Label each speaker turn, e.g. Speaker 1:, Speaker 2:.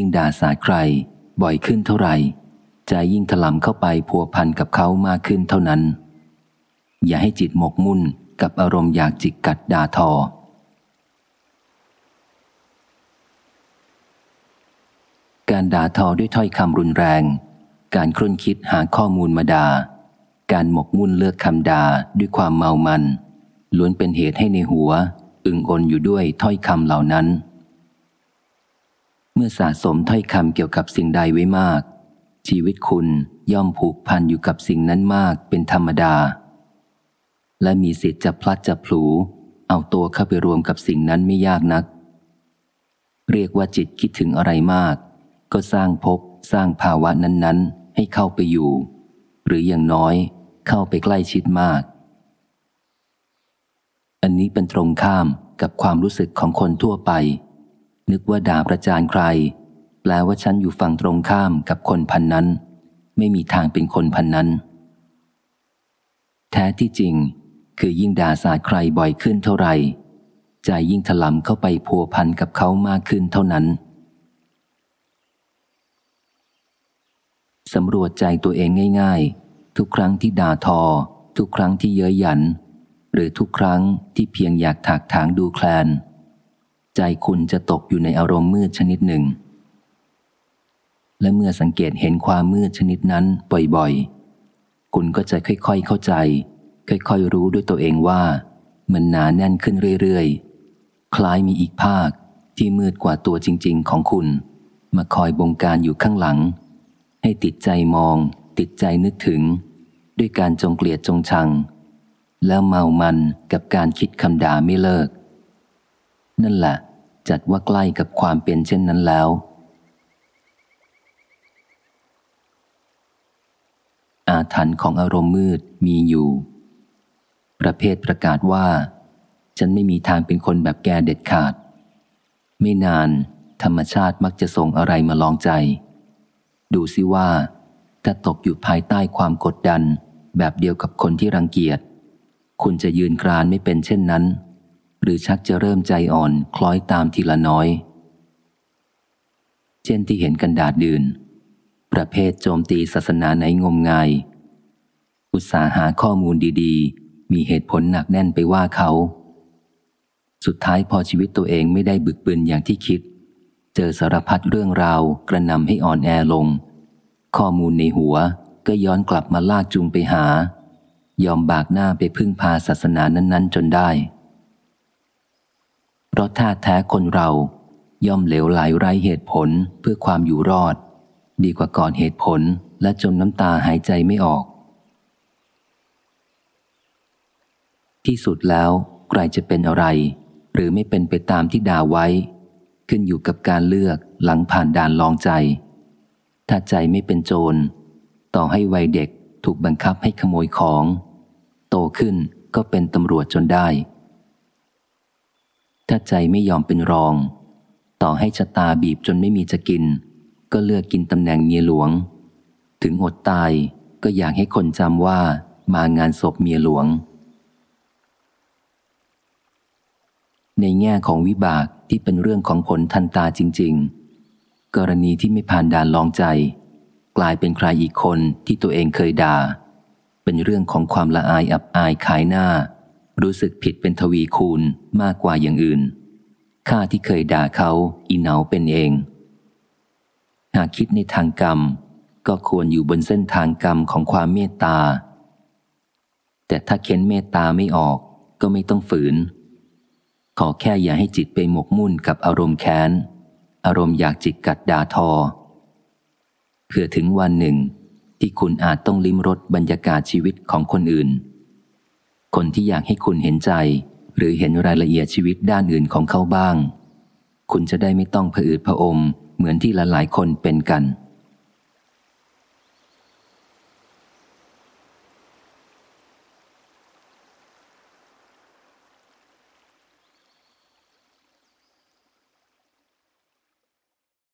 Speaker 1: ยิ่งด่าสาใคร บ่อยขึ้นเท่าไหร่ใจยิ่งถลำเข้าไปพัวพันกับเขามากขึ้นเท่านั้น อย่าให้จิตหมกมุ่นกับอารมณ์อยากจิกกัดด่าทอ การด่าทอด้วยถ้อยคำรุนแรง การครุ่นคิดหาข้อมูลมาด่าการหมกมุ่นเลือกคำด่าด้วยความเมามันล้วนเป็นเหตุให้ในหัว อึงอนอยู่ด้วยถ้อยคำเหล่านั้น มื่อสะสมถ้อยคำเกี่ยวกับสิ่งใดไว้มาก ชีวิตคุณย่อมผูกพันอยู่กับสิ่งนั้นมากเป็นธรรมดา และมีสิทธิ์จะพลัดจะผลูเอาตัวเข้าไปรวมกับสิ่งนั้นไม่ยากนัก เรียกว่าจิตคิดถึงอะไรมาก ก็สร้างภพสร้างภาวะนั้นๆ ให้เข้าไปอยู่ หรืออย่างน้อยเข้าไปใกล้ชิดมาก อันนี้เป็นตรงข้ามกับความรู้สึกของคนทั่วไป นึกว่าด่าประจานใคร แปลว่าฉันอยู่ฝั่งตรงข้ามกับคนพันนั้น ไม่มีทางเป็นคนพันนั้น แท้ที่จริง คือยิ่งด่าสาดใครบ่อยขึ้นเท่าไหร่ใจยิ่งถลำเข้าไปพัวพันกับเขามากขึ้นเท่านั้นสำรวจใจตัวเองง่าย ๆ ทุกครั้งที่ด่าทอ ทุกครั้งที่เย้ยหยัน หรือทุกครั้งที่เพียงอยากถากถางดูแคลน ใจคุณจะตกอยู่ในอารมณ์มืดชนิดหนึ่ง และเมื่อสังเกตเห็นความมืดชนิดนั้นบ่อยๆ คุณก็จะค่อยๆเข้าใจ ค่อยๆรู้ด้วยตัวเองว่า มันหนาแน่นขึ้นเรื่อยๆ คล้ายมีอีกภาคที่มืดกว่าตัวจริง ๆ ของคุณ มาคอยบงการอยู่ข้างหลัง ให้ติดใจมอง ติดใจนึกถึง ด้วยการจงเกลียดจงชัง แล้วเมามันกับการคิดคำด่าไม่เลิกนั่นแหละ จัดว่าใกล้กับความเป็นเช่นนั้นแล้ว อาถรรพ์ของอารมณ์มืดมีอยู่ ประเภทประกาศว่า ฉันไม่มีทางเป็นคนแบบแกเด็ดขาด ไม่นานธรรมชาติมักจะส่งอะไรมาลองใจ ดูซิว่า ถ้าตกอยู่ภายใต้ความกดดัน แบบเดียวกับคนที่รังเกียจ คุณจะยืนกรานไม่เป็นเช่นนั้น หรือชักจะเริ่มใจอ่อนคล้อยตามทีละน้อย เช่นที่เห็นกันดาดดื่นประเภทโจมตีศาสนาไหนงมงาย อุตสาหาข้อมูลดีๆ มีเหตุผลหนักแน่นไปว่าเขา สุดท้ายพอชีวิตตัวเองไม่ได้บึกบืนอย่างที่คิด เจอสารพัดเรื่องราวกระนำให้อ่อนแอลง ข้อมูลในหัวก็ย้อนกลับมาลากจูงไปหา ยอมบากหน้าไปพึ่งพาศาสนานั้น ๆ จนได้ เพราะท่าแท้คนเราย่อมเหลวไหลไร้เหตุผลเพื่อความอยู่รอด ดีกว่าก่อนเหตุผลและจนน้ำตาหายใจไม่ออก ที่สุดแล้วใครจะเป็นอะไร หรือไม่เป็นไปตามที่ด่าไว้ ขึ้นอยู่กับการเลือกหลังผ่านด่านลองใจ ถ้าใจไม่เป็นโจร ต่อให้วัยเด็กถูกบังคับให้ขโมยของ โตขึ้นก็เป็นตำรวจจนได้ ถ้าใจไม่ยอมเป็นรอง ต่อให้ชะตาบีบจนไม่มีจะกิน ก็เลือกกินตำแหน่งเมียหลวง ถึงอดตายก็อยากให้คนจำว่ามางานศพเมียหลวง ในแง่ของวิบากที่เป็นเรื่องของผลทันตาจริง ๆ กรณีที่ไม่ผ่านด่านลองใจ กลายเป็นใครอีกคนที่ตัวเองเคยด่า เป็นเรื่องของความละอายอับอายขายหน้า รู้สึกผิดเป็นทวีคูณมากกว่าอย่างอื่น ข้าที่เคยด่าเขาอีเหนาเป็นเอง หากคิดในทางกรรม ก็ควรอยู่บนเส้นทางกรรมของความเมตตา แต่ถ้าเค้นเมตตาไม่ออกก็ไม่ต้องฝืน ขอแค่อย่าให้จิตไปหมกมุ่นกับอารมณ์แค้น อารมณ์อยากจิกกัดด่าทอ เพื่อถึงวันหนึ่งที่คุณอาจต้องลิ้มรสบรรยากาศชีวิตของคนอื่น คนที่อยากให้คุณเห็นใจ หรือเห็นรายละเอียดชีวิตด้านอื่นของเขาบ้าง คุณจะได้ไม่ต้องผอืดผอม เหมือนที่หลายๆคนเป็นกัน